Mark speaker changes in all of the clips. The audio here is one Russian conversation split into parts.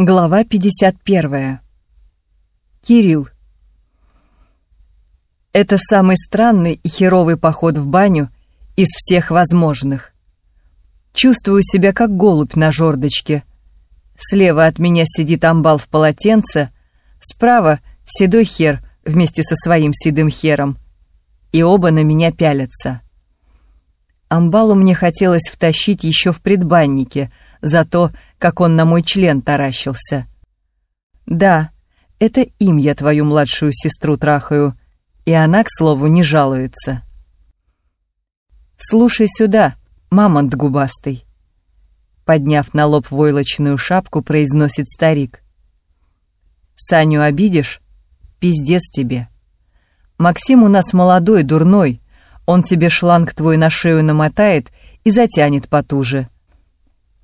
Speaker 1: Глава 51. Кирилл. Это самый странный и херовый поход в баню из всех возможных. Чувствую себя как голубь на жердочке. Слева от меня сидит амбал в полотенце, справа — седой хер вместе со своим седым хером. И оба на меня пялятся. Амбалу мне хотелось втащить еще в предбаннике — за то, как он на мой член таращился. Да, это им я твою младшую сестру трахаю, и она, к слову, не жалуется. Слушай сюда, мамонт губастый. Подняв на лоб войлочную шапку, произносит старик. Саню обидишь? Пиздец тебе. Максим у нас молодой, дурной. Он тебе шланг твой на шею намотает и затянет потуже.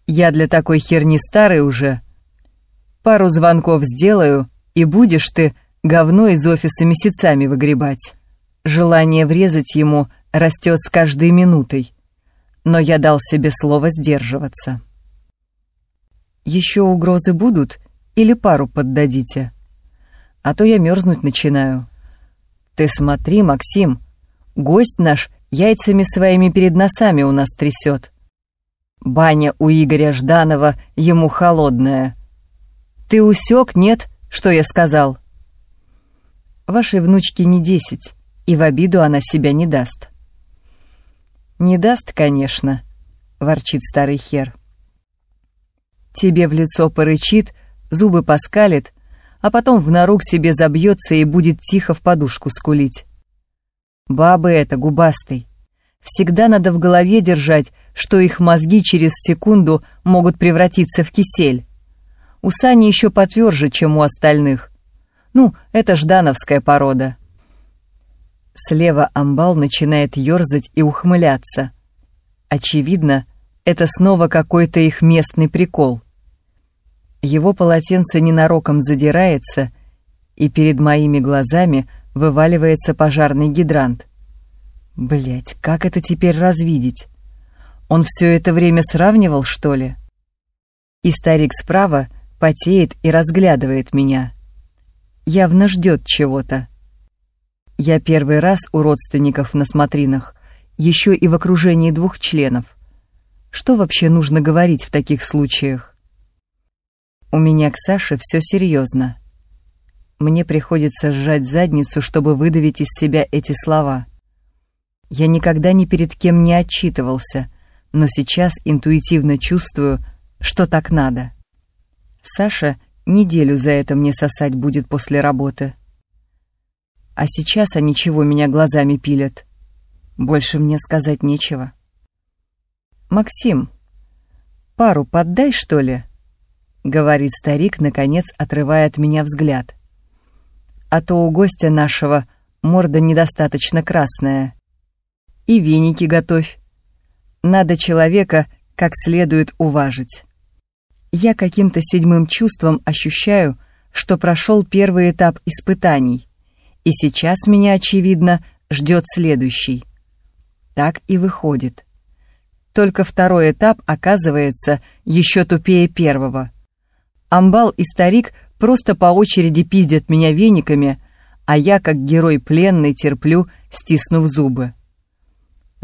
Speaker 1: Я для такой херни старый уже. Пару звонков сделаю, и будешь ты говно из офиса месяцами выгребать. Желание врезать ему растет с каждой минутой. Но я дал себе слово сдерживаться. Еще угрозы будут или пару поддадите? А то я мерзнуть начинаю. Ты смотри, Максим, гость наш яйцами своими перед носами у нас трясет. Баня у Игоря Жданова ему холодная. Ты усек, нет, что я сказал? Вашей внучке не десять, и в обиду она себя не даст. Не даст, конечно, ворчит старый хер. Тебе в лицо порычит, зубы поскалит, а потом в нору к себе забьется и будет тихо в подушку скулить. Бабы это, губастый. Всегда надо в голове держать, что их мозги через секунду могут превратиться в кисель. У Сани еще потверже, чем у остальных. Ну, это ждановская порода. Слева амбал начинает ерзать и ухмыляться. Очевидно, это снова какой-то их местный прикол. Его полотенце ненароком задирается, и перед моими глазами вываливается пожарный гидрант — Блять, как это теперь развидеть? Он все это время сравнивал, что ли? И старик справа потеет и разглядывает меня. Явно ждет чего-то. Я первый раз у родственников на смотринах, еще и в окружении двух членов. Что вообще нужно говорить в таких случаях? У меня к Саше все серьезно. Мне приходится сжать задницу, чтобы выдавить из себя эти слова. Я никогда ни перед кем не отчитывался, но сейчас интуитивно чувствую, что так надо. Саша неделю за это мне сосать будет после работы. А сейчас они чего меня глазами пилят? Больше мне сказать нечего. «Максим, пару поддай, что ли?» — говорит старик, наконец отрывая от меня взгляд. «А то у гостя нашего морда недостаточно красная и веники готовь. Надо человека как следует уважить. Я каким-то седьмым чувством ощущаю, что прошел первый этап испытаний, и сейчас меня, очевидно, ждет следующий. Так и выходит. Только второй этап оказывается еще тупее первого. Амбал и старик просто по очереди пиздят меня вениками, а я, как герой пленный, терплю, стиснув зубы.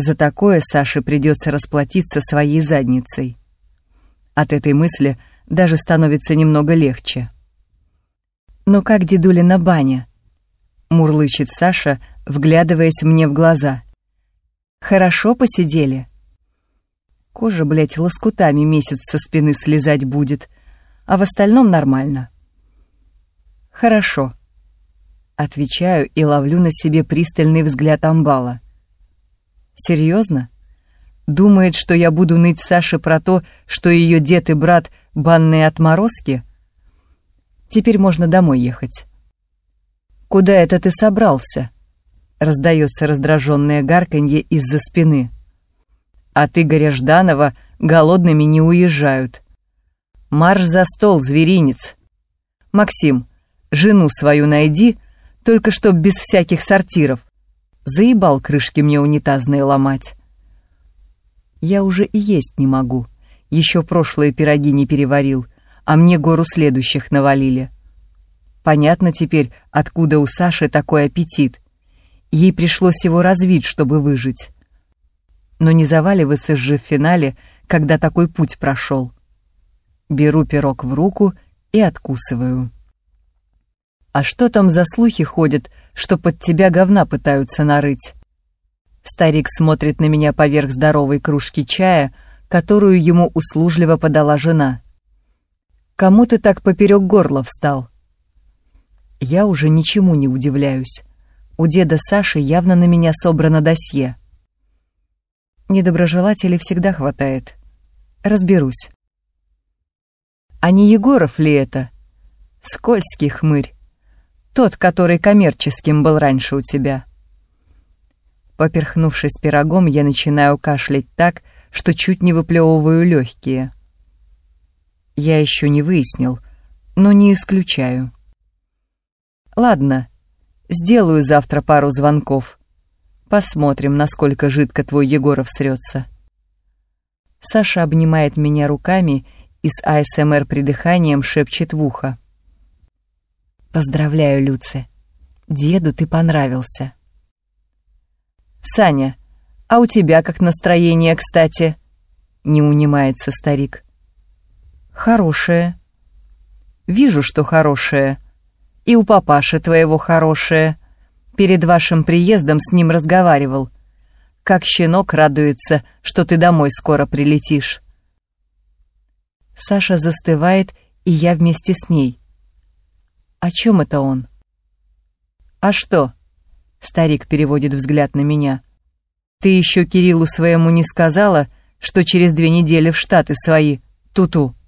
Speaker 1: За такое Саше придется расплатиться своей задницей. От этой мысли даже становится немного легче. «Но как дедулина баня?» — мурлычет Саша, вглядываясь мне в глаза. «Хорошо посидели?» Кожа, блядь, лоскутами месяц со спины слезать будет, а в остальном нормально. «Хорошо», — отвечаю и ловлю на себе пристальный взгляд амбала. Серьезно? Думает, что я буду ныть Саше про то, что ее дед и брат — банные отморозки? Теперь можно домой ехать. «Куда это ты собрался?» — раздается раздраженное гарканье из-за спины. «От Игоря Жданова голодными не уезжают. Марш за стол, зверинец. Максим, жену свою найди, только чтоб без всяких сортиров. Заебал крышки мне унитазные ломать. Я уже и есть не могу. Еще прошлые пироги не переварил, а мне гору следующих навалили. Понятно теперь, откуда у Саши такой аппетит. Ей пришлось его развить, чтобы выжить. Но не заваливаться же в финале, когда такой путь прошел. Беру пирог в руку и откусываю. «А что там за слухи ходят, что под тебя говна пытаются нарыть?» Старик смотрит на меня поверх здоровой кружки чая, которую ему услужливо подала жена. «Кому ты так поперек горла встал?» Я уже ничему не удивляюсь. У деда Саши явно на меня собрано досье. Недоброжелателей всегда хватает. Разберусь. А не Егоров ли это? Скользкий хмырь. Тот, который коммерческим был раньше у тебя. Поперхнувшись пирогом, я начинаю кашлять так, что чуть не выплевываю легкие. Я еще не выяснил, но не исключаю. Ладно, сделаю завтра пару звонков. Посмотрим, насколько жидко твой Егоров срется. Саша обнимает меня руками и с АСМР придыханием шепчет в ухо. Поздравляю, Люце. Деду ты понравился. Саня, а у тебя как настроение, кстати? Не унимается старик. Хорошее. Вижу, что хорошее. И у папаши твоего хорошее. Перед вашим приездом с ним разговаривал. Как щенок радуется, что ты домой скоро прилетишь. Саша застывает, и я вместе с ней. О чем это он? А что? Старик переводит взгляд на меня. Ты еще Кириллу своему не сказала, что через две недели в Штаты свои, туту. -ту.